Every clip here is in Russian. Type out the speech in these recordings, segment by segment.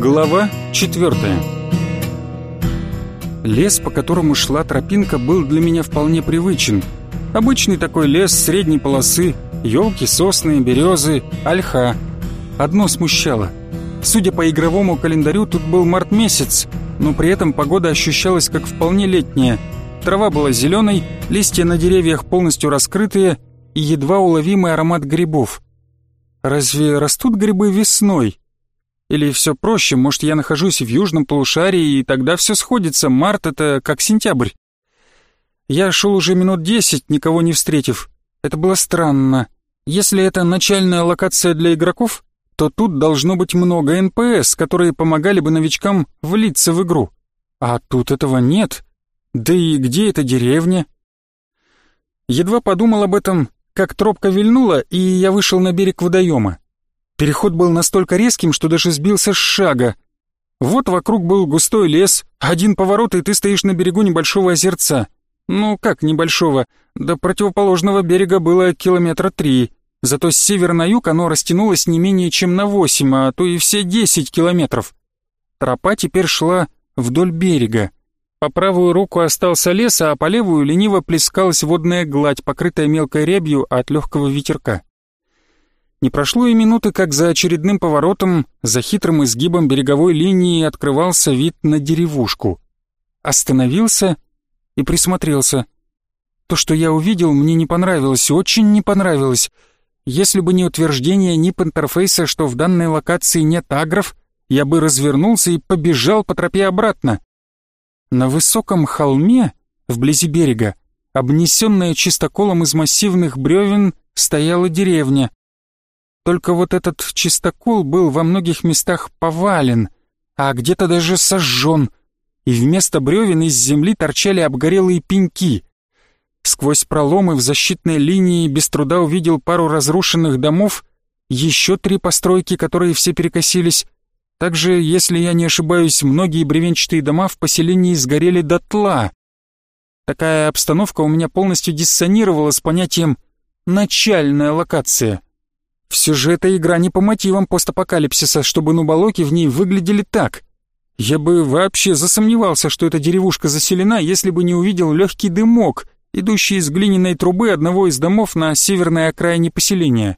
Глава четвертая. Лес, по которому шла тропинка, был для меня вполне привычен. Обычный такой лес средней полосы, елки, сосны, березы, ольха. Одно смущало. Судя по игровому календарю, тут был март месяц, но при этом погода ощущалась как вполне летняя. Трава была зеленой, листья на деревьях полностью раскрытые и едва уловимый аромат грибов. Разве растут грибы весной? Или все проще, может, я нахожусь в южном полушарии, и тогда все сходится, март — это как сентябрь. Я шел уже минут десять, никого не встретив. Это было странно. Если это начальная локация для игроков, то тут должно быть много НПС, которые помогали бы новичкам влиться в игру. А тут этого нет. Да и где эта деревня? Едва подумал об этом, как тропка вильнула, и я вышел на берег водоема. Переход был настолько резким, что даже сбился с шага. Вот вокруг был густой лес, один поворот, и ты стоишь на берегу небольшого озерца. Ну, как небольшого? До противоположного берега было километра три. Зато с севера на юг оно растянулось не менее чем на восемь, а то и все десять километров. Тропа теперь шла вдоль берега. По правую руку остался лес, а по левую лениво плескалась водная гладь, покрытая мелкой рябью от легкого ветерка. Не прошло и минуты, как за очередным поворотом, за хитрым изгибом береговой линии открывался вид на деревушку. Остановился и присмотрелся. То, что я увидел, мне не понравилось, очень не понравилось. Если бы не утверждение нип-интерфейса, что в данной локации нет агров, я бы развернулся и побежал по тропе обратно. На высоком холме, вблизи берега, обнесенная чистоколом из массивных бревен, стояла деревня. Только вот этот чистокол был во многих местах повален, а где-то даже сожжен, и вместо бревен из земли торчали обгорелые пеньки. Сквозь проломы в защитной линии без труда увидел пару разрушенных домов, еще три постройки, которые все перекосились. Также, если я не ошибаюсь, многие бревенчатые дома в поселении сгорели дотла. Такая обстановка у меня полностью диссонировала с понятием «начальная локация». Все же эта игра не по мотивам постапокалипсиса, чтобы нубалоки в ней выглядели так. Я бы вообще засомневался, что эта деревушка заселена, если бы не увидел легкий дымок, идущий из глиняной трубы одного из домов на северной окраине поселения.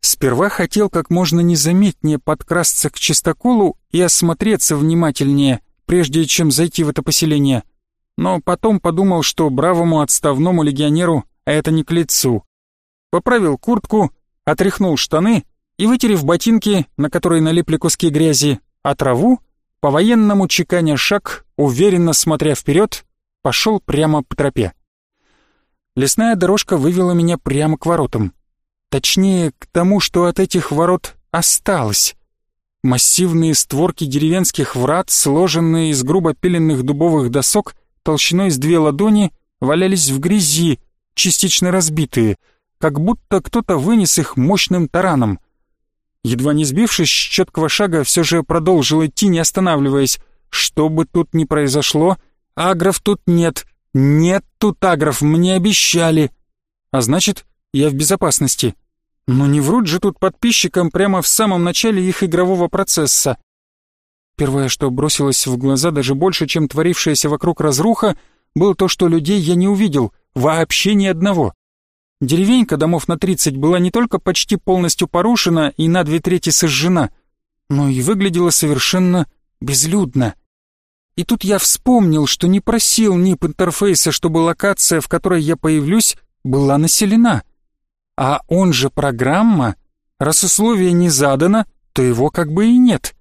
Сперва хотел как можно незаметнее подкрасться к чистоколу и осмотреться внимательнее, прежде чем зайти в это поселение. Но потом подумал, что бравому отставному легионеру это не к лицу. Поправил куртку, отряхнул штаны и, вытерев ботинки, на которые налипли куски грязи, а траву, по-военному чеканя шаг, уверенно смотря вперед, пошел прямо по тропе. Лесная дорожка вывела меня прямо к воротам. Точнее, к тому, что от этих ворот осталось. Массивные створки деревенских врат, сложенные из грубо пиленных дубовых досок, толщиной с две ладони, валялись в грязи, частично разбитые — как будто кто-то вынес их мощным тараном. Едва не сбившись с четкого шага, все же продолжил идти, не останавливаясь. Что бы тут ни произошло, агров тут нет. Нет тут агров, мне обещали. А значит, я в безопасности. Но не врут же тут подписчикам прямо в самом начале их игрового процесса. Первое, что бросилось в глаза даже больше, чем творившаяся вокруг разруха, было то, что людей я не увидел, вообще ни одного. Деревенька домов на 30 была не только почти полностью порушена и на две трети сожжена, но и выглядела совершенно безлюдно. И тут я вспомнил, что не просил НИП интерфейса, чтобы локация, в которой я появлюсь, была населена. А он же программа, раз условие не задано, то его как бы и нет.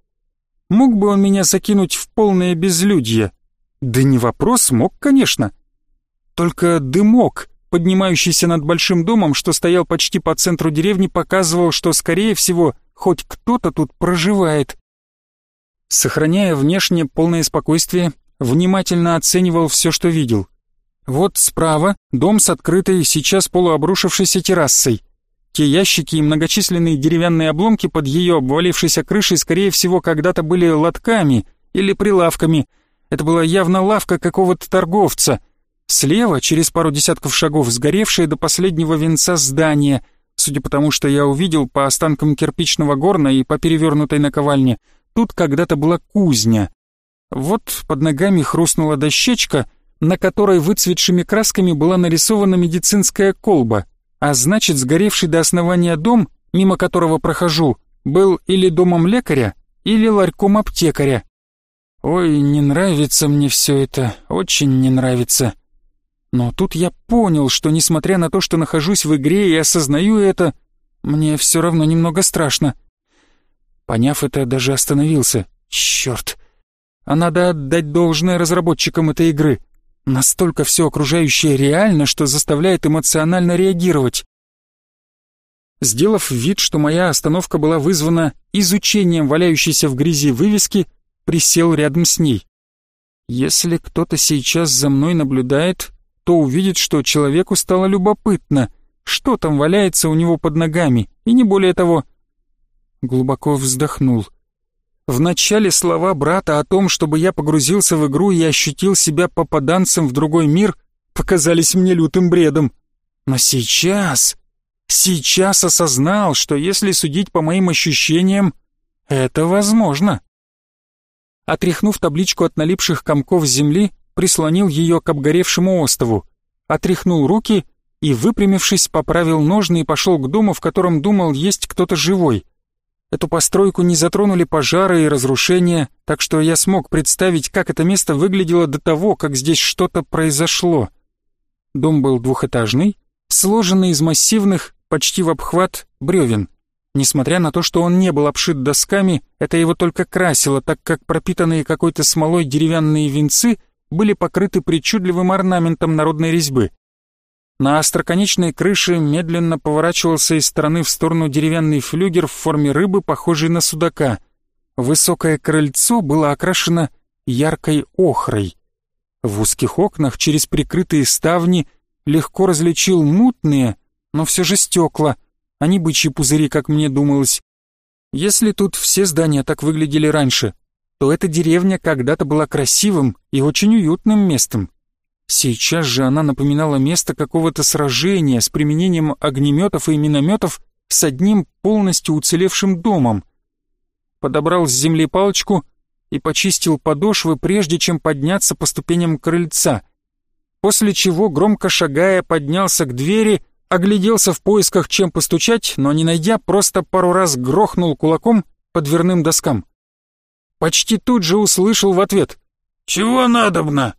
Мог бы он меня закинуть в полное безлюдье? Да не вопрос, мог, конечно. Только дымок поднимающийся над большим домом, что стоял почти по центру деревни, показывал, что, скорее всего, хоть кто-то тут проживает. Сохраняя внешне полное спокойствие, внимательно оценивал все, что видел. Вот справа дом с открытой, сейчас полуобрушившейся террасой. Те ящики и многочисленные деревянные обломки под ее обвалившейся крышей, скорее всего, когда-то были лотками или прилавками. Это была явно лавка какого-то торговца — Слева, через пару десятков шагов, сгоревшее до последнего венца здание, судя по тому, что я увидел по останкам кирпичного горна и по перевернутой наковальне, тут когда-то была кузня. Вот под ногами хрустнула дощечка, на которой выцветшими красками была нарисована медицинская колба, а значит, сгоревший до основания дом, мимо которого прохожу, был или домом лекаря, или ларьком аптекаря. Ой, не нравится мне все это, очень не нравится. Но тут я понял, что несмотря на то, что нахожусь в игре и осознаю это, мне все равно немного страшно. Поняв это, даже остановился. Черт. А надо отдать должное разработчикам этой игры. Настолько все окружающее реально, что заставляет эмоционально реагировать. Сделав вид, что моя остановка была вызвана изучением валяющейся в грязи вывески, присел рядом с ней. Если кто-то сейчас за мной наблюдает, то увидит, что человеку стало любопытно, что там валяется у него под ногами, и не более того. Глубоко вздохнул. Вначале слова брата о том, чтобы я погрузился в игру и ощутил себя попаданцем в другой мир, показались мне лютым бредом. Но сейчас... Сейчас осознал, что если судить по моим ощущениям, это возможно. Отряхнув табличку от налипших комков земли, прислонил ее к обгоревшему остову, отряхнул руки и, выпрямившись, поправил ножны и пошел к дому, в котором думал есть кто-то живой. Эту постройку не затронули пожары и разрушения, так что я смог представить, как это место выглядело до того, как здесь что-то произошло. Дом был двухэтажный, сложенный из массивных, почти в обхват, бревен. Несмотря на то, что он не был обшит досками, это его только красило, так как пропитанные какой-то смолой деревянные венцы были покрыты причудливым орнаментом народной резьбы. На остроконечной крыше медленно поворачивался из стороны в сторону деревянный флюгер в форме рыбы, похожий на судака. Высокое крыльцо было окрашено яркой охрой. В узких окнах через прикрытые ставни легко различил мутные, но все же стекла, а не бычьи пузыри, как мне думалось. Если тут все здания так выглядели раньше, то эта деревня когда-то была красивым и очень уютным местом. Сейчас же она напоминала место какого-то сражения с применением огнеметов и минометов с одним полностью уцелевшим домом. Подобрал с земли палочку и почистил подошвы, прежде чем подняться по ступеням крыльца, после чего, громко шагая, поднялся к двери, огляделся в поисках, чем постучать, но не найдя, просто пару раз грохнул кулаком по дверным доскам почти тут же услышал в ответ «Чего надобно?»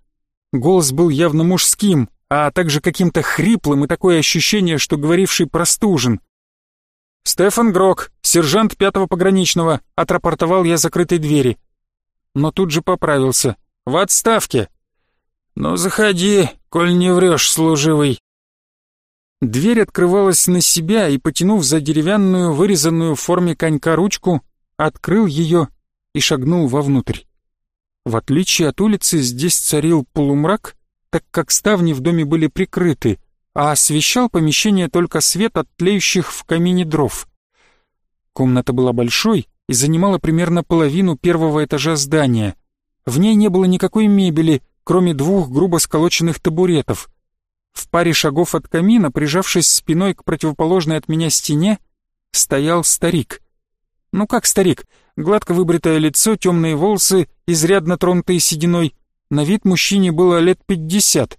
Голос был явно мужским, а также каким-то хриплым и такое ощущение, что говоривший простужен. «Стефан Грок, сержант пятого пограничного», — отрапортовал я закрытой двери. Но тут же поправился. «В отставке». «Ну, заходи, коль не врешь, служивый». Дверь открывалась на себя, и, потянув за деревянную, вырезанную в форме конька ручку, открыл ее и шагнул вовнутрь. В отличие от улицы, здесь царил полумрак, так как ставни в доме были прикрыты, а освещал помещение только свет от тлеющих в камине дров. Комната была большой и занимала примерно половину первого этажа здания. В ней не было никакой мебели, кроме двух грубо сколоченных табуретов. В паре шагов от камина, прижавшись спиной к противоположной от меня стене, стоял старик. Ну как старик? Гладко выбритое лицо, темные волосы, изрядно тронутые сединой. На вид мужчине было лет пятьдесят.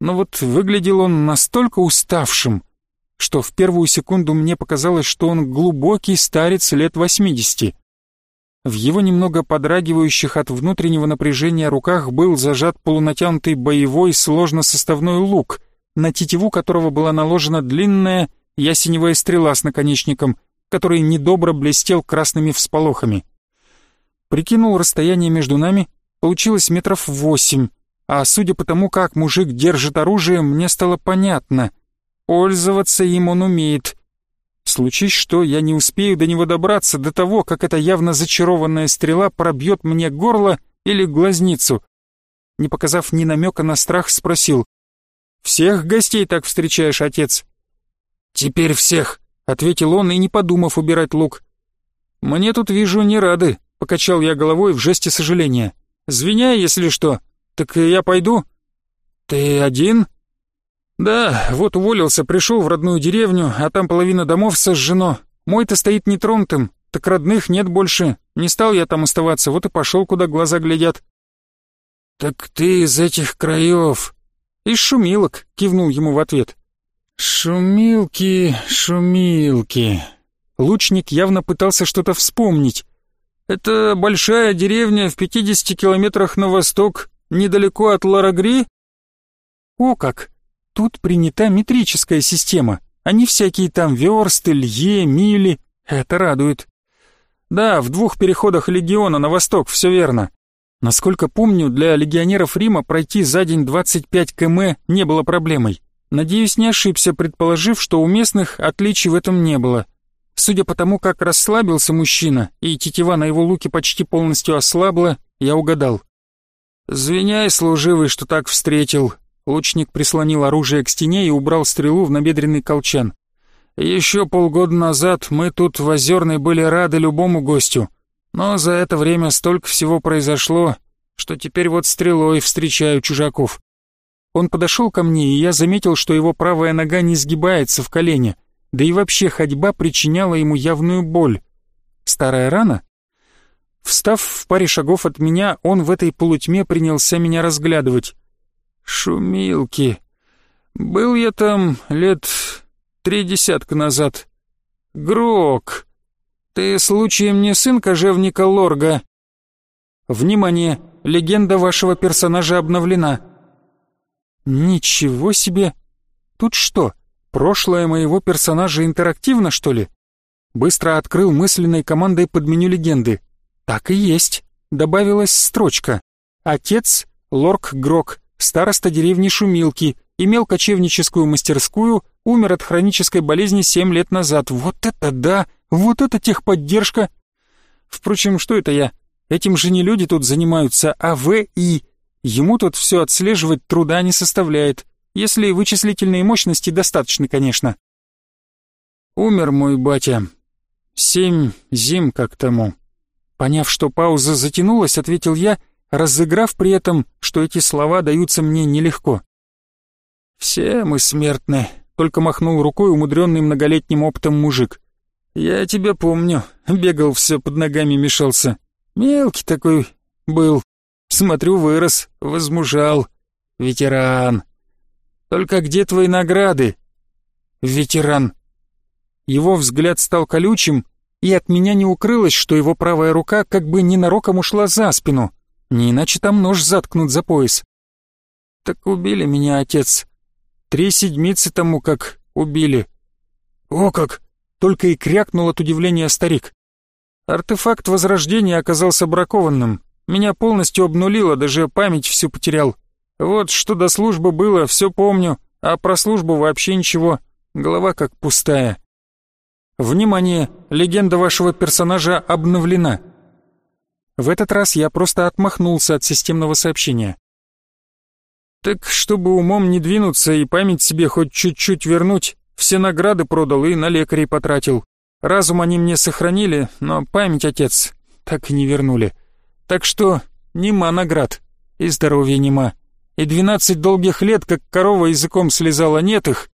Но вот выглядел он настолько уставшим, что в первую секунду мне показалось, что он глубокий старец лет восьмидесяти. В его немного подрагивающих от внутреннего напряжения руках был зажат полунатянутый боевой сложно-составной лук, на тетиву которого была наложена длинная ясеневая стрела с наконечником — который недобро блестел красными всполохами. Прикинул расстояние между нами, получилось метров восемь, а судя по тому, как мужик держит оружие, мне стало понятно. Пользоваться им он умеет. Случись что, я не успею до него добраться до того, как эта явно зачарованная стрела пробьет мне горло или глазницу. Не показав ни намека на страх, спросил. «Всех гостей так встречаешь, отец?» «Теперь всех», ответил он и не подумав убирать лук. «Мне тут, вижу, не рады», — покачал я головой в жесте сожаления. «Звиняй, если что. Так я пойду?» «Ты один?» «Да, вот уволился, пришел в родную деревню, а там половина домов сожжено. Мой-то стоит нетронутым, Так родных нет больше, не стал я там оставаться, вот и пошел, куда глаза глядят». «Так ты из этих краев?» «Из шумилок», — кивнул ему в ответ. «Шумилки, шумилки». Лучник явно пытался что-то вспомнить. «Это большая деревня в 50 километрах на восток, недалеко от Ларагри?» «О как! Тут принята метрическая система, а не всякие там версты, лье, мили. Это радует». «Да, в двух переходах легиона на восток, все верно. Насколько помню, для легионеров Рима пройти за день 25 км не было проблемой. Надеюсь, не ошибся, предположив, что у местных отличий в этом не было. Судя по тому, как расслабился мужчина, и тетива на его луке почти полностью ослабла, я угадал. «Звиняй, служивый, что так встретил». Лучник прислонил оружие к стене и убрал стрелу в набедренный колчан. «Еще полгода назад мы тут в Озерной были рады любому гостю, но за это время столько всего произошло, что теперь вот стрелой встречаю чужаков. Он подошел ко мне, и я заметил, что его правая нога не сгибается в колене, да и вообще ходьба причиняла ему явную боль. Старая рана? Встав в паре шагов от меня, он в этой полутьме принялся меня разглядывать. «Шумилки. Был я там лет три десятка назад. Грок. Ты случаем не сын кожевника Лорга? Внимание! Легенда вашего персонажа обновлена. Ничего себе! Тут что, прошлое моего персонажа интерактивно, что ли? Быстро открыл мысленной командой под меню легенды. Так и есть. Добавилась строчка. Отец — Лорк Грок, староста деревни Шумилки, имел кочевническую мастерскую, умер от хронической болезни семь лет назад. Вот это да! Вот это техподдержка! Впрочем, что это я? Этим же не люди тут занимаются, а ВИ. Ему тут все отслеживать труда не составляет, если вычислительные мощности достаточны, конечно. Умер мой батя. Семь зим как тому. Поняв, что пауза затянулась, ответил я, разыграв при этом, что эти слова даются мне нелегко. «Все мы смертны», — только махнул рукой умудренный многолетним опытом мужик. «Я тебя помню, бегал все под ногами мешался. Мелкий такой был. Смотрю, вырос, возмужал. Ветеран. Только где твои награды? Ветеран». Его взгляд стал колючим, и от меня не укрылось, что его правая рука как бы ненароком ушла за спину. Не иначе там нож заткнут за пояс. «Так убили меня, отец. Три седмицы тому как убили». «О как!» только и крякнул от удивления старик. Артефакт возрождения оказался бракованным. Меня полностью обнулило, даже память всю потерял. Вот что до службы было, все помню, а про службу вообще ничего. Голова как пустая. Внимание! Легенда вашего персонажа обновлена. В этот раз я просто отмахнулся от системного сообщения. Так, чтобы умом не двинуться и память себе хоть чуть-чуть вернуть, все награды продал и на лекарей потратил. Разум они мне сохранили, но память, отец, так и не вернули. Так что нема наград, и здоровья нема. И двенадцать долгих лет, как корова языком слезала, нет их.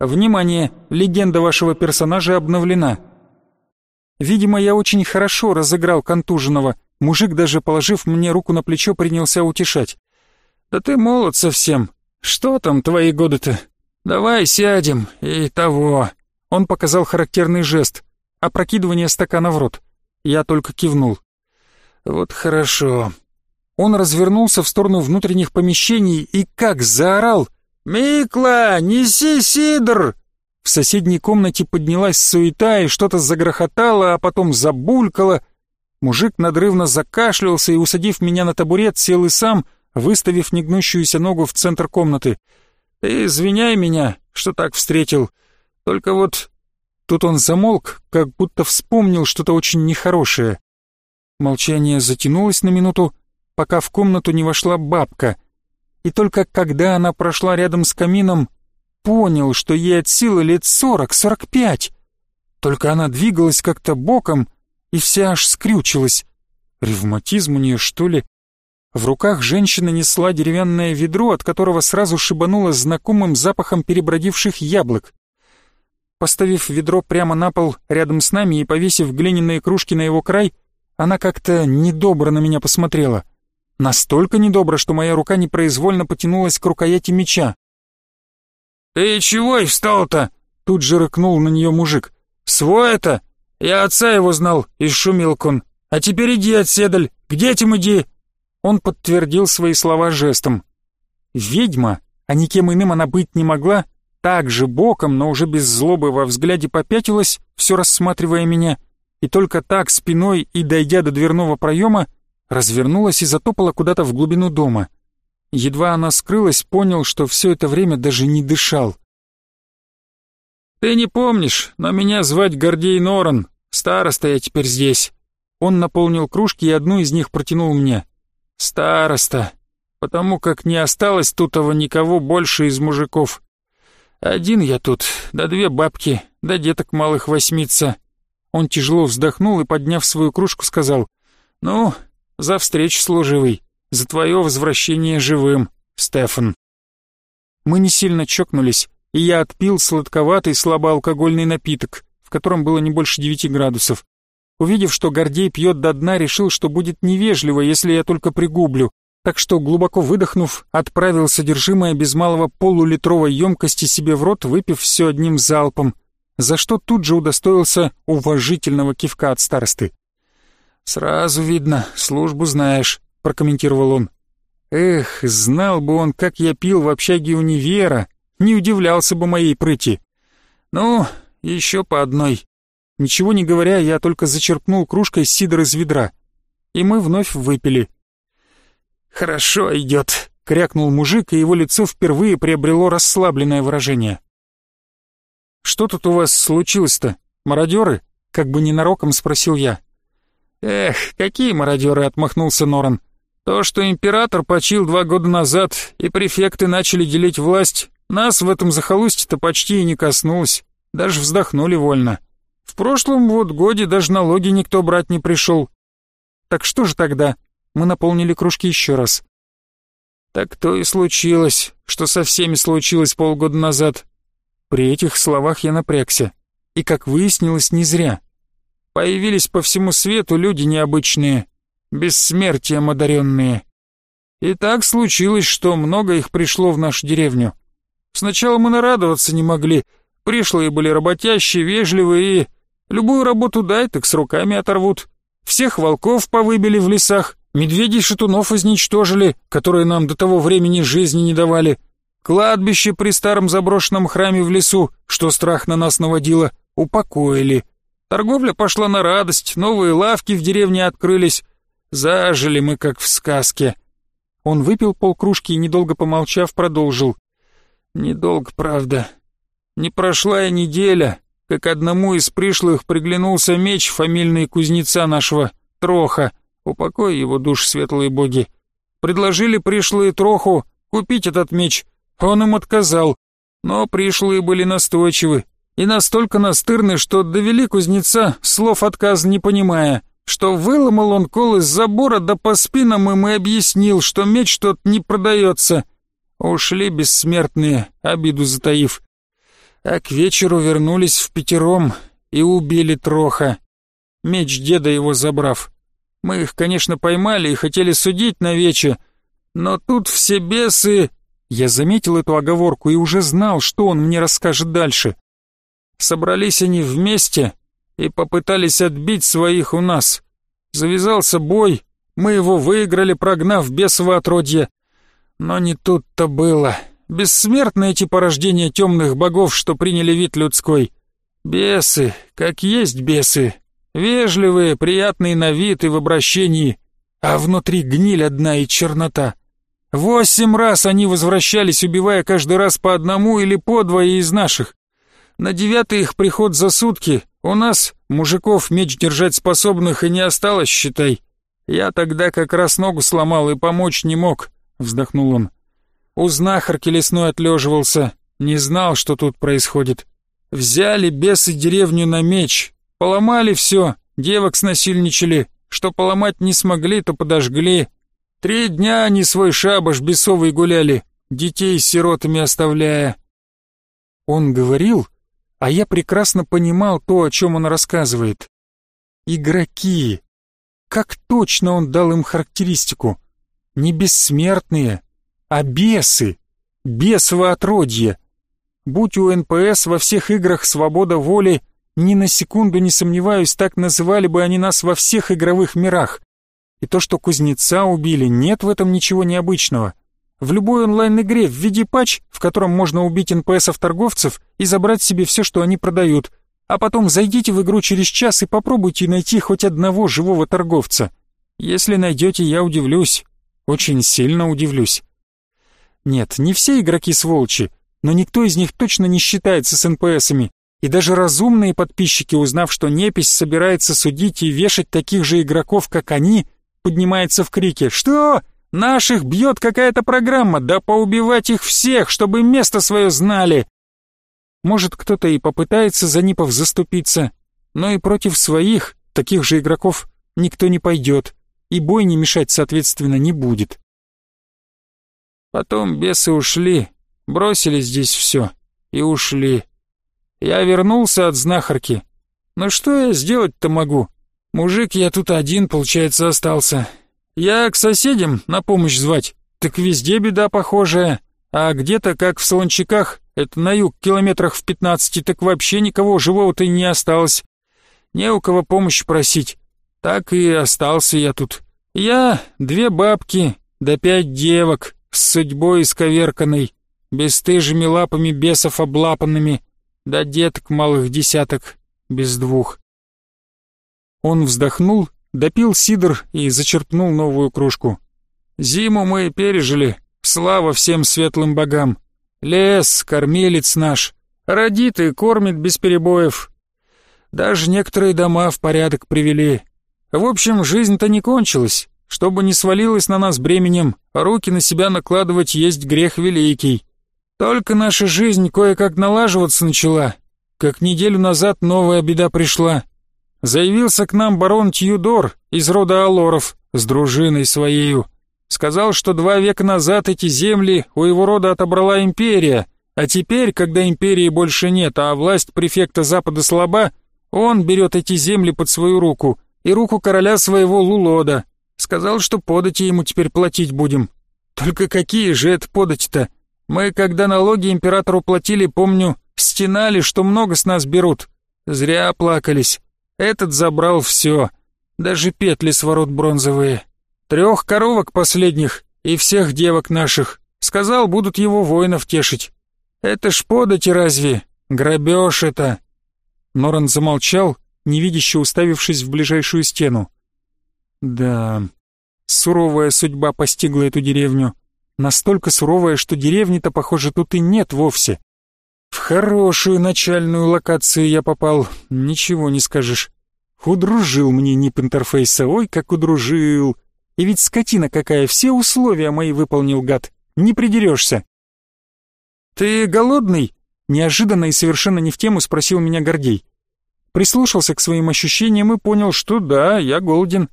Внимание, легенда вашего персонажа обновлена. Видимо, я очень хорошо разыграл контуженного. Мужик, даже положив мне руку на плечо, принялся утешать. «Да ты молод совсем. Что там твои годы-то? «Давай сядем, и того». Он показал характерный жест, опрокидывание стакана в рот. Я только кивнул. «Вот хорошо». Он развернулся в сторону внутренних помещений и как заорал «Микла, неси сидр!» В соседней комнате поднялась суета и что-то загрохотало, а потом забулькало. Мужик надрывно закашлялся и, усадив меня на табурет, сел и сам, выставив негнущуюся ногу в центр комнаты. Ты извиняй меня, что так встретил. Только вот...» Тут он замолк, как будто вспомнил что-то очень нехорошее. Молчание затянулось на минуту, пока в комнату не вошла бабка. И только когда она прошла рядом с камином, понял, что ей от силы лет сорок-сорок пять. Только она двигалась как-то боком и вся аж скрючилась. Ревматизм у нее, что ли? В руках женщина несла деревянное ведро, от которого сразу шибануло знакомым запахом перебродивших яблок. Поставив ведро прямо на пол рядом с нами и повесив глиняные кружки на его край, она как-то недобро на меня посмотрела. Настолько недобро, что моя рука непроизвольно потянулась к рукояти меча. «Ты чего и встал-то?» Тут же рыкнул на нее мужик. «Свой это? Я отца его знал, из Шумилкун. А теперь иди отседаль, к детям иди!» Он подтвердил свои слова жестом. Ведьма, а никем иным она быть не могла, так же боком, но уже без злобы во взгляде попятилась, все рассматривая меня, и только так спиной и дойдя до дверного проема, развернулась и затопала куда-то в глубину дома. Едва она скрылась, понял, что все это время даже не дышал. «Ты не помнишь, но меня звать Гордей Норан, староста я теперь здесь». Он наполнил кружки и одну из них протянул мне. «Староста, потому как не осталось тутого никого больше из мужиков. Один я тут, да две бабки, да деток малых восьмица». Он тяжело вздохнул и, подняв свою кружку, сказал, «Ну, за встречу служивый, за твое возвращение живым, Стефан». Мы не сильно чокнулись, и я отпил сладковатый слабоалкогольный напиток, в котором было не больше девяти градусов. Увидев, что Гордей пьет до дна, решил, что будет невежливо, если я только пригублю, так что, глубоко выдохнув, отправил содержимое без малого полулитровой емкости себе в рот, выпив все одним залпом, за что тут же удостоился уважительного кивка от старосты. «Сразу видно, службу знаешь», — прокомментировал он. «Эх, знал бы он, как я пил в общаге универа, не удивлялся бы моей прыти. Ну, еще по одной. Ничего не говоря, я только зачерпнул кружкой сидр из ведра. И мы вновь выпили. «Хорошо идет», — крякнул мужик, и его лицо впервые приобрело расслабленное выражение. «Что тут у вас случилось-то? Мародеры?» — как бы ненароком спросил я. «Эх, какие мародеры!» — отмахнулся Норан. «То, что император почил два года назад, и префекты начали делить власть, нас в этом захолустье-то почти и не коснулось, даже вздохнули вольно. В прошлом вот годе даже налоги никто брать не пришел. Так что же тогда? Мы наполнили кружки еще раз. Так то и случилось, что со всеми случилось полгода назад. При этих словах я напрягся. И, как выяснилось, не зря. Появились по всему свету люди необычные, бессмертием одаренные. И так случилось, что много их пришло в нашу деревню. Сначала мы нарадоваться не могли. Пришлые были работящие, вежливые и... Любую работу дай, так с руками оторвут. Всех волков повыбили в лесах, медведей шатунов изничтожили, которые нам до того времени жизни не давали. Кладбище при старом заброшенном храме в лесу, что страх на нас наводило, упокоили. Торговля пошла на радость, новые лавки в деревне открылись. Зажили мы, как в сказке. Он выпил полкружки и, недолго помолчав, продолжил. Недолго, правда. Не прошла и неделя, как одному из пришлых приглянулся меч фамильный кузнеца нашего, Троха, упокой его душ светлые боги. Предложили пришлые Троху купить этот меч, он им отказал, но пришлые были настойчивы и настолько настырны, что довели кузнеца, слов отказа не понимая, что выломал он кол из забора, да по спинам им и объяснил, что меч тот не продается — Ушли бессмертные, обиду затаив. А к вечеру вернулись в пятером и убили Троха. Меч деда его забрав. Мы их, конечно, поймали и хотели судить на вече, но тут все бесы... Я заметил эту оговорку и уже знал, что он мне расскажет дальше. Собрались они вместе и попытались отбить своих у нас. Завязался бой, мы его выиграли, прогнав бесово отродье. Но не тут-то было. Бессмертны эти порождения темных богов, что приняли вид людской. Бесы, как есть бесы. Вежливые, приятные на вид и в обращении, а внутри гниль одна и чернота. Восемь раз они возвращались, убивая каждый раз по одному или по двое из наших. На девятый их приход за сутки у нас, мужиков, меч держать способных и не осталось, считай. Я тогда как раз ногу сломал и помочь не мог. — вздохнул он. «У знахарки лесной отлеживался, не знал, что тут происходит. Взяли бесы деревню на меч, поломали все, девок снасильничали, что поломать не смогли, то подожгли. Три дня они свой шабаш бесовый гуляли, детей с сиротами оставляя». Он говорил, а я прекрасно понимал то, о чем он рассказывает. Игроки. Как точно он дал им характеристику. Не бессмертные, а бесы. Бесово отродье. Будь у НПС во всех играх свобода воли, ни на секунду не сомневаюсь, так называли бы они нас во всех игровых мирах. И то, что кузнеца убили, нет в этом ничего необычного. В любой онлайн-игре введите патч, в котором можно убить НПСов-торговцев и забрать себе все, что они продают, а потом зайдите в игру через час и попробуйте найти хоть одного живого торговца. Если найдете, я удивлюсь. Очень сильно удивлюсь. Нет, не все игроки сволочи, но никто из них точно не считается с НПСами. И даже разумные подписчики, узнав, что Непись собирается судить и вешать таких же игроков, как они, поднимается в крике «Что? Наших бьет какая-то программа, да поубивать их всех, чтобы место свое знали!» Может, кто-то и попытается за Нипов заступиться, но и против своих, таких же игроков, никто не пойдет, и бой не мешать, соответственно, не будет. Потом бесы ушли, бросили здесь все и ушли. Я вернулся от знахарки. Ну что я сделать-то могу? Мужик я тут один, получается, остался. Я к соседям на помощь звать, так везде беда похожая. А где-то, как в Солончаках, это на юг километрах в пятнадцати, так вообще никого живого-то не осталось. Не у кого помощь просить. Так и остался я тут. Я, две бабки, да пять девок, с судьбой исковерканной, бесстыжими лапами бесов облапанными, да деток малых десяток, без двух. Он вздохнул, допил сидр и зачерпнул новую кружку. «Зиму мы пережили, слава всем светлым богам. Лес, кормилец наш, родит и кормит без перебоев. Даже некоторые дома в порядок привели. В общем, жизнь-то не кончилась. Чтобы не свалилось на нас бременем, руки на себя накладывать есть грех великий. Только наша жизнь кое-как налаживаться начала, как неделю назад новая беда пришла. Заявился к нам барон Тьюдор из рода Алоров с дружиной своею. Сказал, что два века назад эти земли у его рода отобрала империя, а теперь, когда империи больше нет, а власть префекта Запада слаба, он берет эти земли под свою руку и руку короля своего Лулода. Сказал, что подати ему теперь платить будем. Только какие же это подати-то? Мы, когда налоги императору платили, помню, стенали, что много с нас берут. Зря плакались. Этот забрал все, даже петли с ворот бронзовые. Трех коровок последних и всех девок наших. Сказал, будут его воинов тешить. Это ж подати разве? Грабеж это. Норан замолчал, невидяще уставившись в ближайшую стену. Да, суровая судьба постигла эту деревню. Настолько суровая, что деревни-то, похоже, тут и нет вовсе. В хорошую начальную локацию я попал, ничего не скажешь. Удружил мне нип интерфейса, ой, как удружил. И ведь скотина какая, все условия мои выполнил, гад. Не придерешься. «Ты голодный?» Неожиданно и совершенно не в тему спросил меня Гордей. Прислушался к своим ощущениям и понял, что да, я голоден.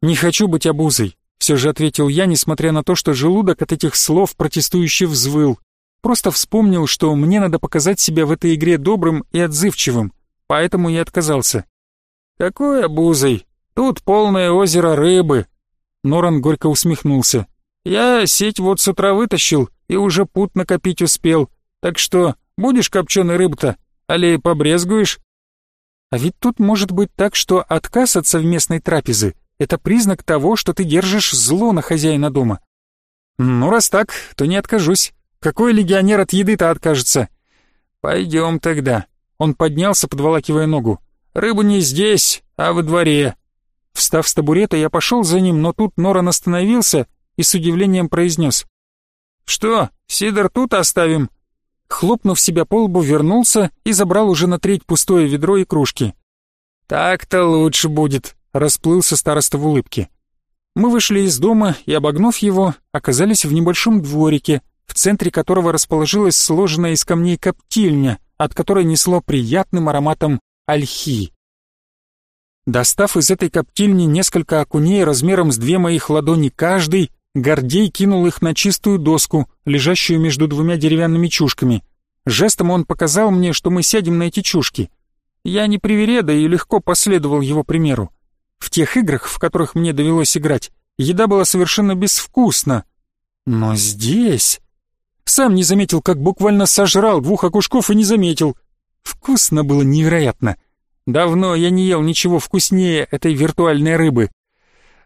«Не хочу быть обузой», — все же ответил я, несмотря на то, что желудок от этих слов протестующе взвыл. Просто вспомнил, что мне надо показать себя в этой игре добрым и отзывчивым, поэтому я отказался. «Какой обузой? Тут полное озеро рыбы!» Норан горько усмехнулся. «Я сеть вот с утра вытащил и уже пут накопить успел. Так что, будешь копченой рыбы-то? Али побрезгуешь?» А ведь тут может быть так, что отказ от совместной трапезы — это признак того, что ты держишь зло на хозяина дома. Ну, раз так, то не откажусь. Какой легионер от еды-то откажется? Пойдем тогда. Он поднялся, подволакивая ногу. Рыба не здесь, а во дворе. Встав с табурета, я пошел за ним, но тут Норан остановился и с удивлением произнес. «Что, Сидор тут оставим?» Хлопнув себя по лбу, вернулся и забрал уже на треть пустое ведро и кружки. «Так-то лучше будет», — расплылся староста в улыбке. Мы вышли из дома и, обогнув его, оказались в небольшом дворике, в центре которого расположилась сложенная из камней коптильня, от которой несло приятным ароматом ольхи. Достав из этой коптильни несколько окуней размером с две моих ладони каждый, Гордей кинул их на чистую доску, лежащую между двумя деревянными чушками. Жестом он показал мне, что мы сядем на эти чушки. Я не привереда и легко последовал его примеру. В тех играх, в которых мне довелось играть, еда была совершенно безвкусна. Но здесь... Сам не заметил, как буквально сожрал двух окушков и не заметил. Вкусно было невероятно. Давно я не ел ничего вкуснее этой виртуальной рыбы.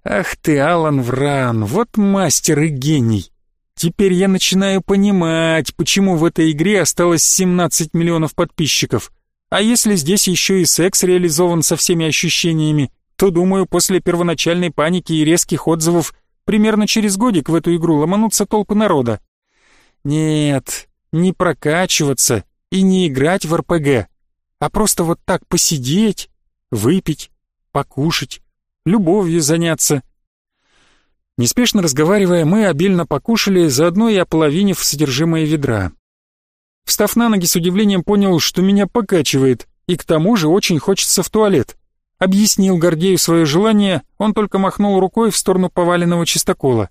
Ах ты, Алан Вран, вот мастер и гений. Теперь я начинаю понимать, почему в этой игре осталось 17 миллионов подписчиков. А если здесь еще и секс реализован со всеми ощущениями, то, думаю, после первоначальной паники и резких отзывов примерно через годик в эту игру ломанутся толпы народа. Нет, не прокачиваться и не играть в РПГ, а просто вот так посидеть, выпить, покушать, любовью заняться. Неспешно разговаривая, мы обильно покушали, заодно и ополовинив содержимое ведра. Встав на ноги, с удивлением понял, что меня покачивает, и к тому же очень хочется в туалет. Объяснил Гордею свое желание, он только махнул рукой в сторону поваленного чистокола.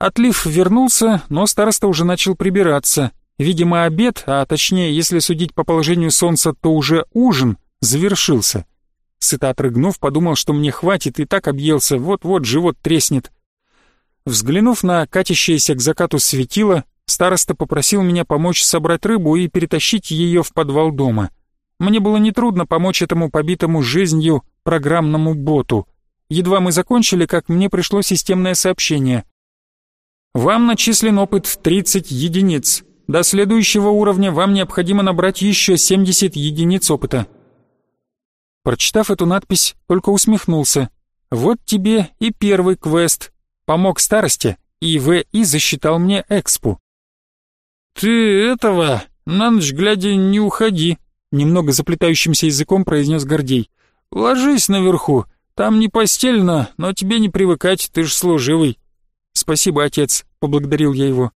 Отлив вернулся, но староста уже начал прибираться. Видимо, обед, а точнее, если судить по положению солнца, то уже ужин, завершился. Сыто отрыгнув, подумал, что мне хватит, и так объелся, вот-вот живот треснет. Взглянув на катящееся к закату светило, староста попросил меня помочь собрать рыбу и перетащить ее в подвал дома. Мне было нетрудно помочь этому побитому жизнью программному боту. Едва мы закончили, как мне пришло системное сообщение. «Вам начислен опыт 30 единиц. До следующего уровня вам необходимо набрать еще 70 единиц опыта». Прочитав эту надпись, только усмехнулся. «Вот тебе и первый квест. Помог старости, и ВИ засчитал мне экспу». «Ты этого, на ночь глядя, не уходи», Немного заплетающимся языком произнес Гордей. «Ложись наверху, там не постельно, но тебе не привыкать, ты ж служивый». «Спасибо, отец», — поблагодарил я его.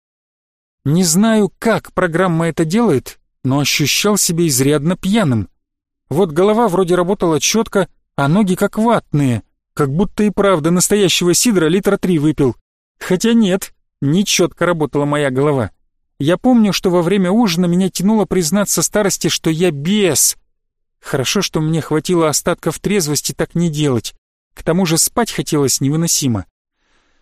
Не знаю, как программа это делает, но ощущал себя изрядно пьяным. Вот голова вроде работала четко, а ноги как ватные, как будто и правда настоящего сидра литра три выпил. Хотя нет, не четко работала моя голова. Я помню, что во время ужина меня тянуло признаться старости, что я бес. Хорошо, что мне хватило остатков трезвости так не делать. К тому же спать хотелось невыносимо.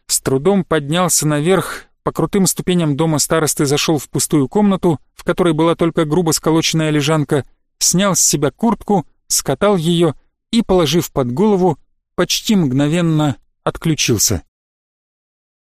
С трудом поднялся наверх, по крутым ступеням дома старосты зашел в пустую комнату, в которой была только грубо сколоченная лежанка, снял с себя куртку, скатал ее и, положив под голову, почти мгновенно отключился.